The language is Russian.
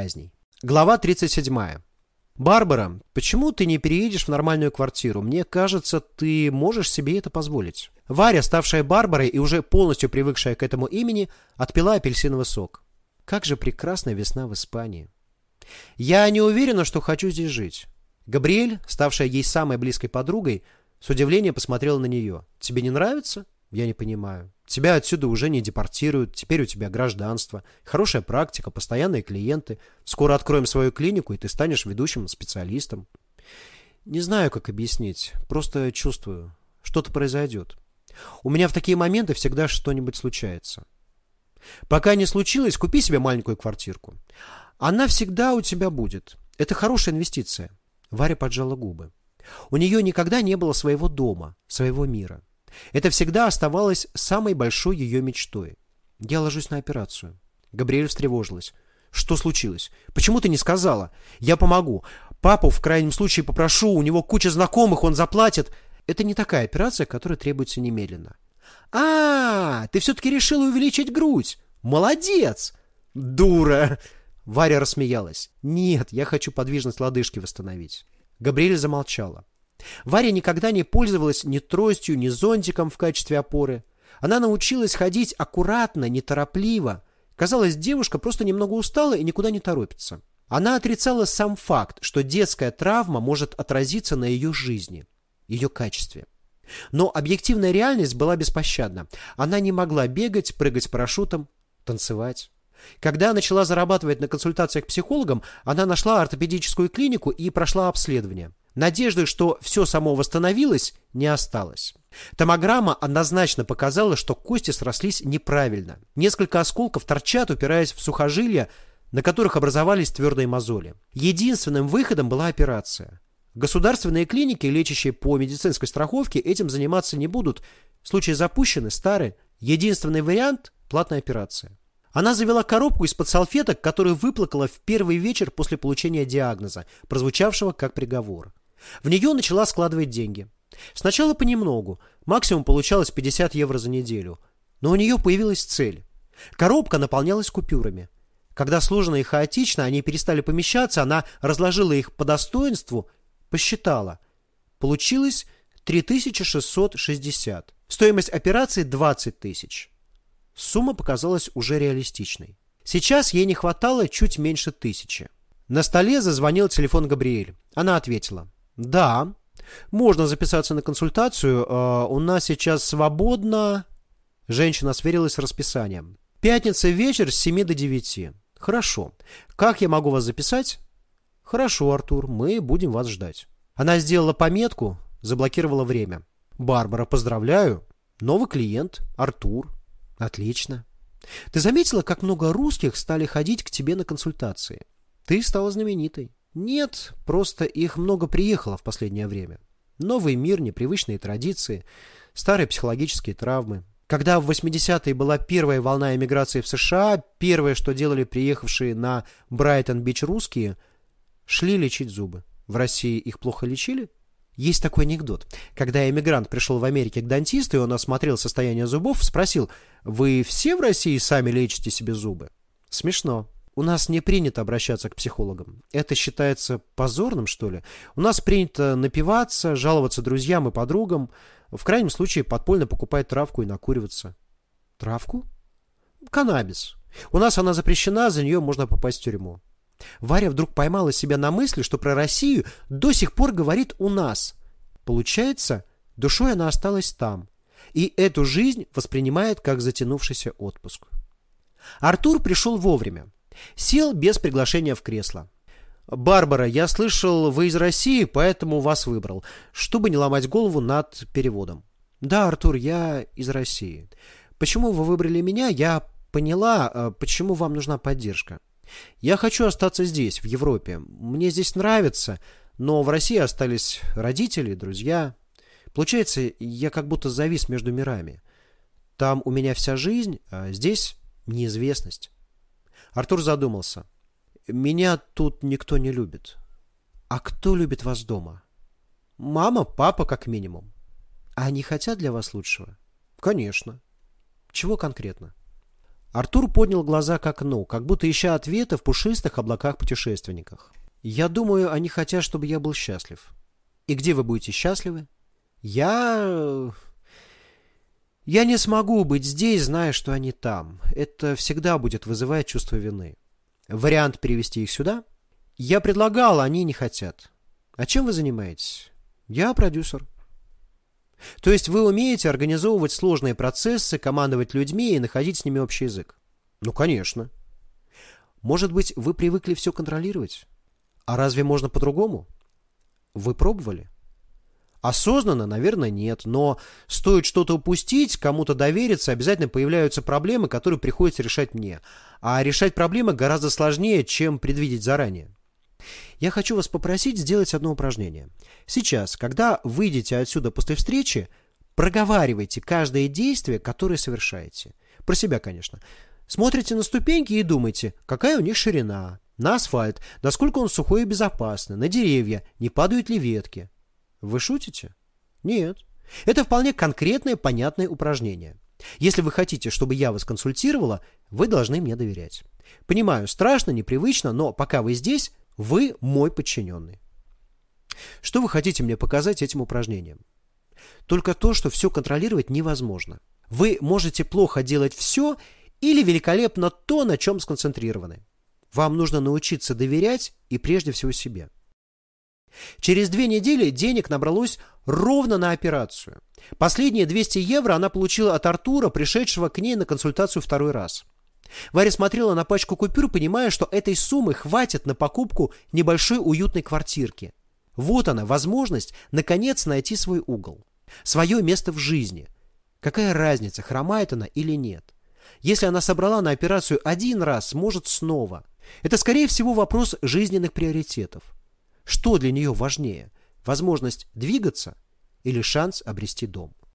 казней. Глава 37. Барбара, почему ты не переедешь в нормальную квартиру? Мне кажется, ты можешь себе это позволить. Варя, ставшая Барбарой и уже полностью привыкшая к этому имени, отпила апельсиновый сок. Как же прекрасная весна в Испании. Я не уверена, что хочу здесь жить. Габриэль, ставшая ей самой близкой подругой, с удивлением посмотрела на нее. Тебе не нравится? Я не понимаю. Тебя отсюда уже не депортируют, теперь у тебя гражданство, хорошая практика, постоянные клиенты. Скоро откроем свою клинику, и ты станешь ведущим специалистом. Не знаю, как объяснить, просто чувствую. Что-то произойдет. У меня в такие моменты всегда что-нибудь случается. Пока не случилось, купи себе маленькую квартирку. Она всегда у тебя будет. Это хорошая инвестиция. Варя поджала губы. У нее никогда не было своего дома, своего мира. Это всегда оставалось самой большой ее мечтой. Я ложусь на операцию. Габриэль встревожилась. Что случилось? Почему ты не сказала? Я помогу. Папу в крайнем случае попрошу, у него куча знакомых, он заплатит. Это не такая операция, которая требуется немедленно. А, ты все-таки решила увеличить грудь. Молодец! Дура! Варя рассмеялась. Нет, я хочу подвижность лодыжки восстановить. Габриэль замолчала. Варя никогда не пользовалась ни тростью, ни зонтиком в качестве опоры. Она научилась ходить аккуратно, неторопливо. Казалось, девушка просто немного устала и никуда не торопится. Она отрицала сам факт, что детская травма может отразиться на ее жизни, ее качестве. Но объективная реальность была беспощадна. Она не могла бегать, прыгать парашютом, танцевать. Когда начала зарабатывать на консультациях к психологам, она нашла ортопедическую клинику и прошла обследование. Надежды, что все само восстановилось, не осталось. Томограмма однозначно показала, что кости срослись неправильно. Несколько осколков торчат, упираясь в сухожилия, на которых образовались твердые мозоли. Единственным выходом была операция. Государственные клиники, лечащие по медицинской страховке, этим заниматься не будут. Случаи запущены, стары. Единственный вариант – платная операция. Она завела коробку из-под салфеток, которую выплакала в первый вечер после получения диагноза, прозвучавшего как приговор. В нее начала складывать деньги. Сначала понемногу, максимум получалось 50 евро за неделю. Но у нее появилась цель. Коробка наполнялась купюрами. Когда сложно и хаотично они перестали помещаться, она разложила их по достоинству, посчитала. Получилось 3660. Стоимость операции 20 тысяч. Сумма показалась уже реалистичной. Сейчас ей не хватало чуть меньше тысячи. На столе зазвонил телефон Габриэль. Она ответила. «Да, можно записаться на консультацию. Э, у нас сейчас свободно...» Женщина сверилась с расписанием. «Пятница вечер с 7 до 9. Хорошо. Как я могу вас записать?» «Хорошо, Артур, мы будем вас ждать». Она сделала пометку, заблокировала время. «Барбара, поздравляю. Новый клиент, Артур. Отлично. Ты заметила, как много русских стали ходить к тебе на консультации? Ты стала знаменитой. Нет, просто их много приехало в последнее время. Новый мир, непривычные традиции, старые психологические травмы. Когда в 80-е была первая волна эмиграции в США, первое, что делали приехавшие на Брайтон-Бич русские, шли лечить зубы. В России их плохо лечили? Есть такой анекдот. Когда эмигрант пришел в Америке к дантисту, и он осмотрел состояние зубов, спросил, «Вы все в России сами лечите себе зубы?» Смешно. У нас не принято обращаться к психологам. Это считается позорным, что ли? У нас принято напиваться, жаловаться друзьям и подругам, в крайнем случае подпольно покупать травку и накуриваться. Травку? Каннабис. У нас она запрещена, за нее можно попасть в тюрьму. Варя вдруг поймала себя на мысли, что про Россию до сих пор говорит у нас. Получается, душой она осталась там. И эту жизнь воспринимает как затянувшийся отпуск. Артур пришел вовремя. Сел без приглашения в кресло. «Барбара, я слышал, вы из России, поэтому вас выбрал, чтобы не ломать голову над переводом». «Да, Артур, я из России. Почему вы выбрали меня, я поняла, э, почему вам нужна поддержка. Я хочу остаться здесь, в Европе. Мне здесь нравится, но в России остались родители, друзья. Получается, я как будто завис между мирами. Там у меня вся жизнь, а здесь неизвестность. Артур задумался. Меня тут никто не любит. А кто любит вас дома? Мама, папа, как минимум. А они хотят для вас лучшего? Конечно. Чего конкретно? Артур поднял глаза к окну, как будто ища ответа в пушистых облаках-путешественниках. «Я думаю, они хотят, чтобы я был счастлив». «И где вы будете счастливы?» «Я... я не смогу быть здесь, зная, что они там. Это всегда будет вызывать чувство вины. Вариант перевести их сюда? Я предлагал, они не хотят. А чем вы занимаетесь? Я продюсер». То есть вы умеете организовывать сложные процессы, командовать людьми и находить с ними общий язык? Ну, конечно. Может быть, вы привыкли все контролировать? А разве можно по-другому? Вы пробовали? Осознанно, наверное, нет, но стоит что-то упустить, кому-то довериться, обязательно появляются проблемы, которые приходится решать мне. А решать проблемы гораздо сложнее, чем предвидеть заранее. Я хочу вас попросить сделать одно упражнение. Сейчас, когда выйдете отсюда после встречи, проговаривайте каждое действие, которое совершаете. Про себя, конечно. Смотрите на ступеньки и думайте, какая у них ширина, на асфальт, насколько он сухой и безопасный, на деревья, не падают ли ветки. Вы шутите? Нет. Это вполне конкретное, понятное упражнение. Если вы хотите, чтобы я вас консультировала, вы должны мне доверять. Понимаю, страшно, непривычно, но пока вы здесь, вы мой подчиненный. Что вы хотите мне показать этим упражнением? Только то, что все контролировать невозможно. Вы можете плохо делать все или великолепно то, на чем сконцентрированы. Вам нужно научиться доверять и прежде всего себе. Через две недели денег набралось ровно на операцию. Последние 200 евро она получила от Артура, пришедшего к ней на консультацию второй раз. Варя смотрела на пачку купюр, понимая, что этой суммы хватит на покупку небольшой уютной квартирки. Вот она, возможность, наконец, найти свой угол. Свое место в жизни. Какая разница, хромает она или нет? Если она собрала на операцию один раз, может снова. Это, скорее всего, вопрос жизненных приоритетов. Что для нее важнее? Возможность двигаться или шанс обрести дом?